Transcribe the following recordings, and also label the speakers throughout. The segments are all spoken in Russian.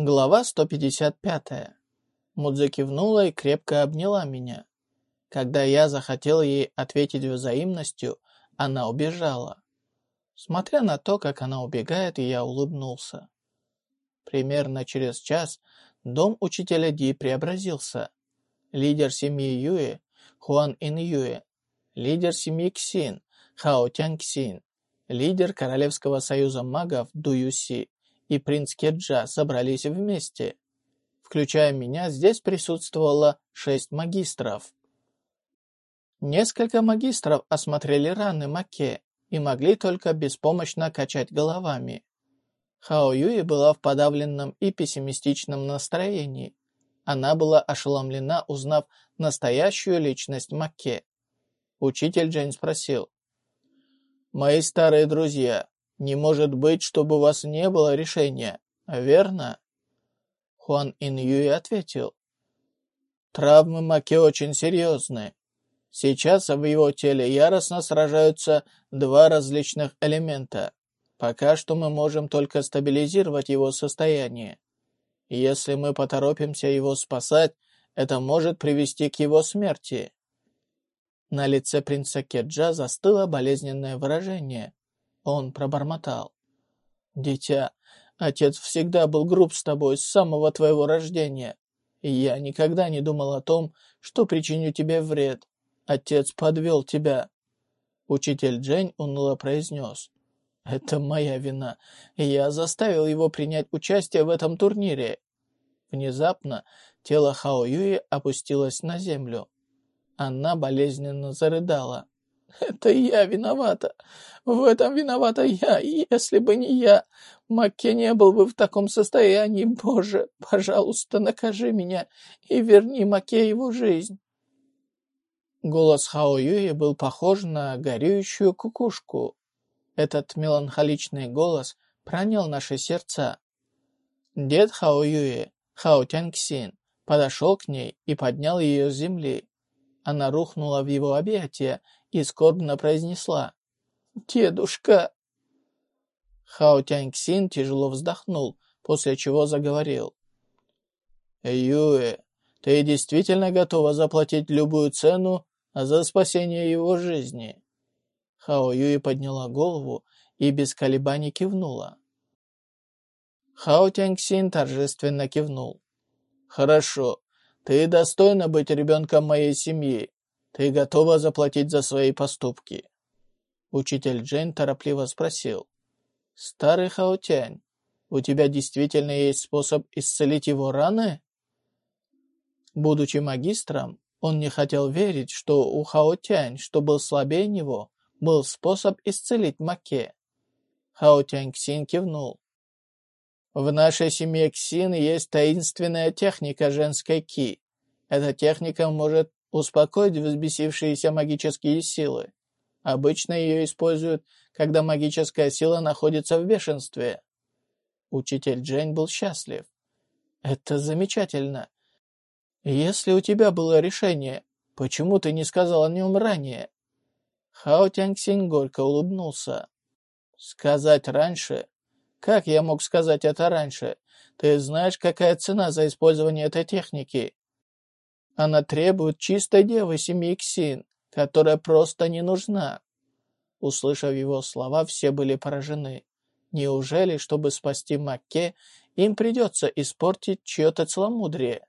Speaker 1: Глава 155. Мудзе кивнула и крепко обняла меня. Когда я захотел ей ответить взаимностью, она убежала. Смотря на то, как она убегает, я улыбнулся. Примерно через час дом учителя Ди преобразился. Лидер семьи Юэ, Хуан Ин Юэ, лидер семьи Ксин, Хао Тянь Ксин, лидер Королевского союза магов Ду Юси и принц Кеджа собрались вместе. Включая меня, здесь присутствовало шесть магистров. Несколько магистров осмотрели раны Маке и могли только беспомощно качать головами. Хао Юи была в подавленном и пессимистичном настроении. Она была ошеломлена, узнав настоящую личность Маке. Учитель Джейн спросил. «Мои старые друзья, не может быть, чтобы у вас не было решения, верно?» Хуан Ин Юй ответил. «Травмы Маке очень серьезны. Сейчас в его теле яростно сражаются два различных элемента. Пока что мы можем только стабилизировать его состояние. Если мы поторопимся его спасать, это может привести к его смерти. На лице принца Кеджа застыло болезненное выражение. Он пробормотал. «Дитя, отец всегда был груб с тобой с самого твоего рождения, я никогда не думал о том, что причиню тебе вред. Отец подвел тебя». Учитель Джень уныло произнес. «Это моя вина. Я заставил его принять участие в этом турнире». Внезапно тело Хао Юи опустилось на землю. Она болезненно зарыдала. «Это я виновата. В этом виновата я. Если бы не я, Макке не был бы в таком состоянии. Боже, пожалуйста, накажи меня и верни Макке его жизнь». Голос Хао Юи был похож на горюющую кукушку. Этот меланхоличный голос пронял наши сердца. Дед Хао Юи, Хао Тяньксин, подошел к ней и поднял ее с земли. Она рухнула в его объятия и скорбно произнесла «Дедушка!». Хао Тяньксин тяжело вздохнул, после чего заговорил. «Юэ, ты действительно готова заплатить любую цену за спасение его жизни?» Хао Юи подняла голову и без колебаний кивнула. Хао Тяньксин торжественно кивнул. «Хорошо, ты достойна быть ребенком моей семьи. Ты готова заплатить за свои поступки?» Учитель Джейн торопливо спросил. «Старый Хаотянь, у тебя действительно есть способ исцелить его раны?» Будучи магистром, он не хотел верить, что у Хаотянь, что был слабее него, был способ исцелить Маке. Хаотянь Ксин кивнул. В нашей семье Ксин есть таинственная техника женской ки. Эта техника может успокоить взбесившиеся магические силы. Обычно ее используют, когда магическая сила находится в бешенстве. Учитель Джейн был счастлив. Это замечательно. Если у тебя было решение, почему ты не сказал о нем ранее? Хао Тяньсинь горько улыбнулся. Сказать раньше как я мог сказать это раньше? Ты знаешь, какая цена за использование этой техники? Она требует чистой девы семьи Ксин, которая просто не нужна. Услышав его слова, все были поражены. Неужели, чтобы спасти Макке, им придется испортить чье-то целомудрие?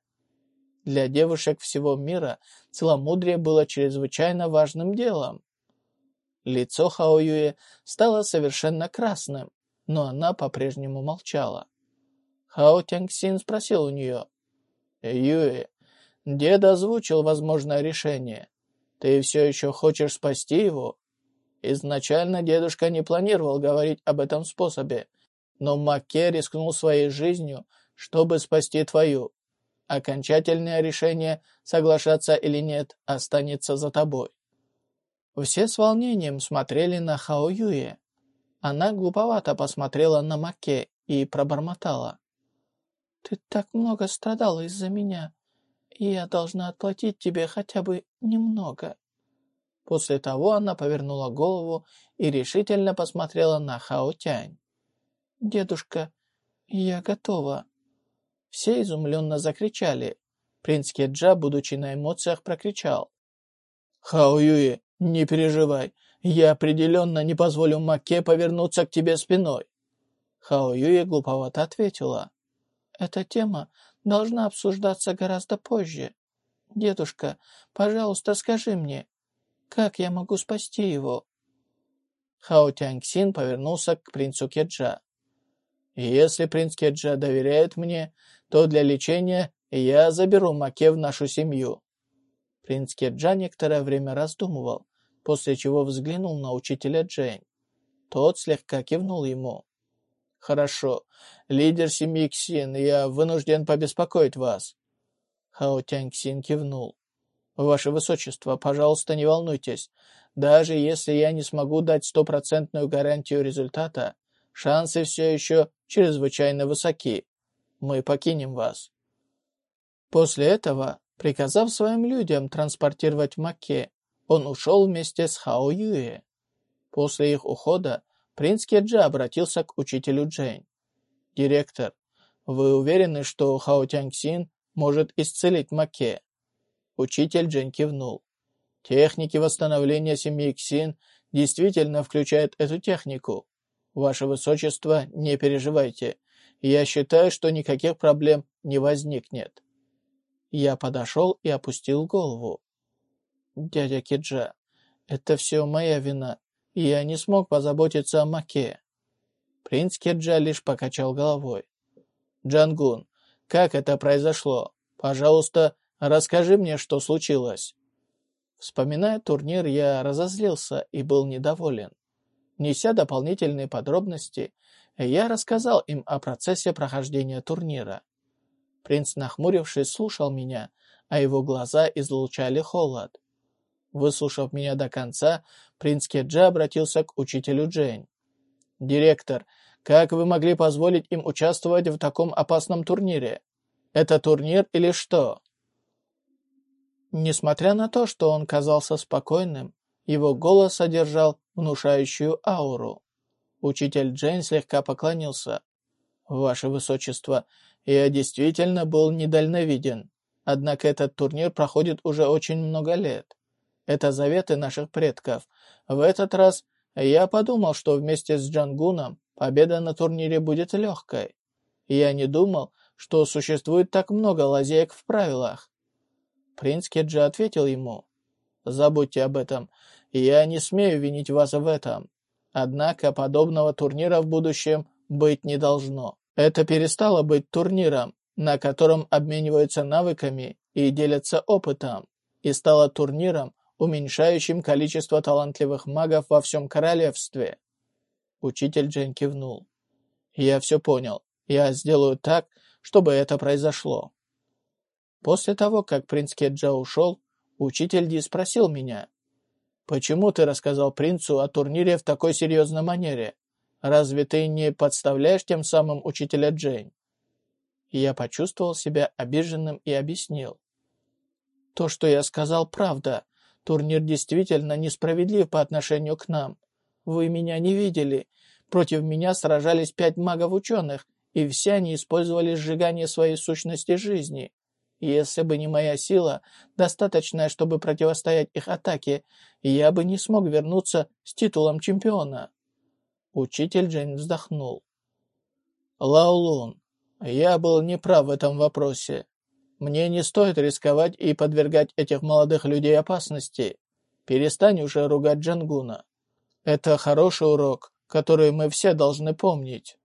Speaker 1: Для девушек всего мира целомудрие было чрезвычайно важным делом. Лицо Хаоюэ стало совершенно красным но она по-прежнему молчала. Хао Тяньсин спросил у нее. «Юэ, дед озвучил возможное решение. Ты все еще хочешь спасти его?» Изначально дедушка не планировал говорить об этом способе, но Макке рискнул своей жизнью, чтобы спасти твою. Окончательное решение, соглашаться или нет, останется за тобой. Все с волнением смотрели на Хао Юе. Она глуповато посмотрела на Маке и пробормотала. «Ты так много страдала из-за меня, я должна отплатить тебе хотя бы немного». После того она повернула голову и решительно посмотрела на Хао Тянь. «Дедушка, я готова». Все изумленно закричали. Принц Кеджа, будучи на эмоциях, прокричал. «Хао Юи, не переживай, я определенно не позволю Маке повернуться к тебе спиной». Хао Юи глуповато ответила. «Эта тема должна обсуждаться гораздо позже. Дедушка, пожалуйста, скажи мне, как я могу спасти его?» Хао Тяньцин повернулся к принцу Кеджа. «Если принц Кеджа доверяет мне, то для лечения я заберу Маке в нашу семью». Принц Кеджа некоторое время раздумывал, после чего взглянул на учителя Джейн. Тот слегка кивнул ему. «Хорошо. Лидер семьи Ксин, я вынужден побеспокоить вас». Хао Тяньцин кивнул. «Ваше Высочество, пожалуйста, не волнуйтесь. Даже если я не смогу дать стопроцентную гарантию результата, шансы все еще чрезвычайно высоки. Мы покинем вас». После этого, приказав своим людям транспортировать в Макке, он ушел вместе с Хао Юэ. После их ухода принц Кеджа обратился к учителю Джейн. «Директор, вы уверены, что Хао Тяньсин может исцелить Маке?» Учитель Джейн кивнул. Техники восстановления семьи Ксин действительно включают эту технику. Ваше Высочество, не переживайте. Я считаю, что никаких проблем не возникнет. Я подошел и опустил голову. Дядя Киджа, это все моя вина. Я не смог позаботиться о Маке. Принц Киджа лишь покачал головой. Джангун, как это произошло? Пожалуйста, расскажи мне, что случилось. Вспоминая турнир, я разозлился и был недоволен. Неся дополнительные подробности, я рассказал им о процессе прохождения турнира. Принц, нахмурившись, слушал меня, а его глаза излучали холод. Выслушав меня до конца, принц Кеджа обратился к учителю Джейн. «Директор, как вы могли позволить им участвовать в таком опасном турнире? Это турнир или что?» Несмотря на то, что он казался спокойным, его голос содержал внушающую ауру. Учитель Джейн слегка поклонился. «Ваше Высочество, я действительно был недальновиден. Однако этот турнир проходит уже очень много лет. Это заветы наших предков. В этот раз я подумал, что вместе с Джангуном победа на турнире будет легкой. Я не думал, что существует так много лазеек в правилах. Принц Кеджи ответил ему, «Забудьте об этом. Я не смею винить вас в этом. Однако подобного турнира в будущем быть не должно. Это перестало быть турниром, на котором обмениваются навыками и делятся опытом, и стало турниром, уменьшающим количество талантливых магов во всем королевстве. Учитель Джен кивнул. «Я все понял. Я сделаю так, чтобы это произошло». После того, как принц Кеджа ушел, учитель Ди спросил меня, «Почему ты рассказал принцу о турнире в такой серьезной манере? Разве ты не подставляешь тем самым учителя Джейн?» Я почувствовал себя обиженным и объяснил. «То, что я сказал, правда. Турнир действительно несправедлив по отношению к нам. Вы меня не видели. Против меня сражались пять магов-ученых, и все они использовали сжигание своей сущности жизни. Если бы не моя сила, достаточная, чтобы противостоять их атаке, я бы не смог вернуться с титулом чемпиона. Учитель Джейн вздохнул. Лаолун, я был неправ в этом вопросе. Мне не стоит рисковать и подвергать этих молодых людей опасности. Перестань уже ругать Джангуна. Это хороший урок, который мы все должны помнить.